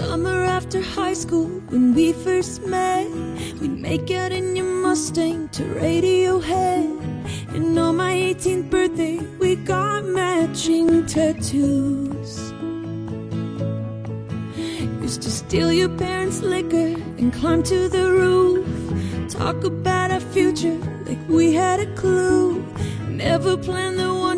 Summer after high school, when we first met, we'd make out in your Mustang to Radiohead. And on my 18th birthday, we got matching tattoos. Used to steal your parents' liquor and climb to the roof. Talk about our future like we had a clue. Never planned that one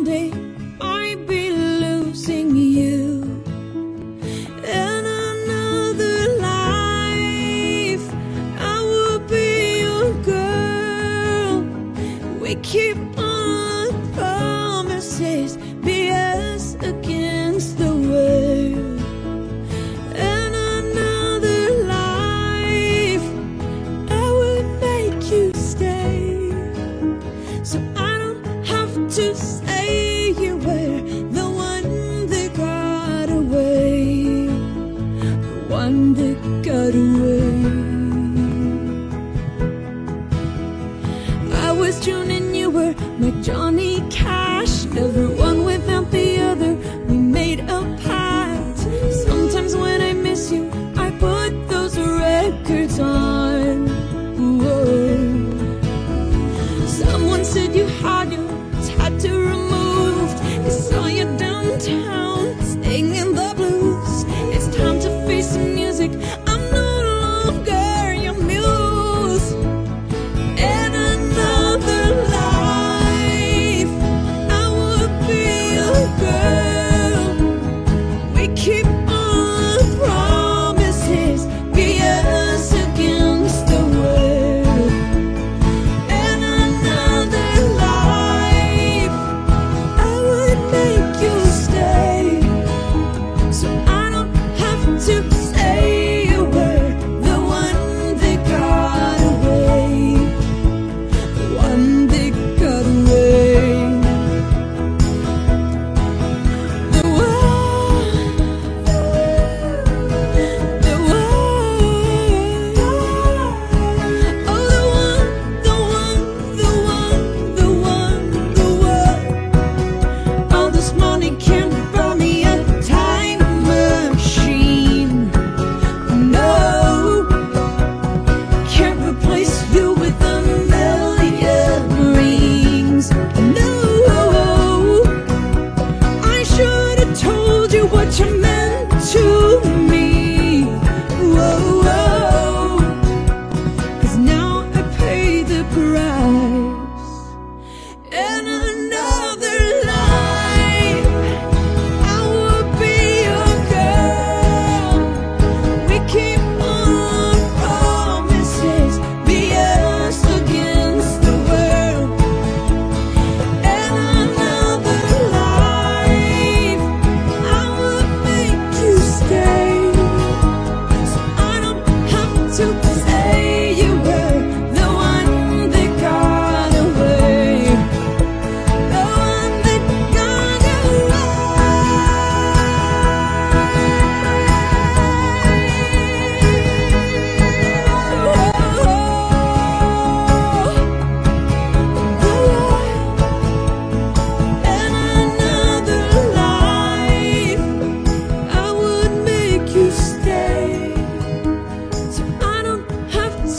was June and you were my Johnny Cash. Never one without the other. We made a pact. Sometimes when I miss you, I put those records on. Whoa. Someone said you had your tattoo removed. I saw you downtown singing the blues. It's time to face the music. 춤 to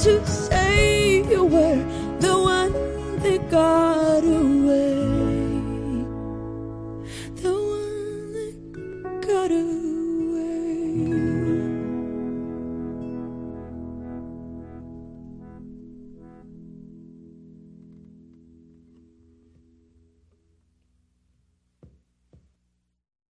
to say you were the one that got away. The one that got away.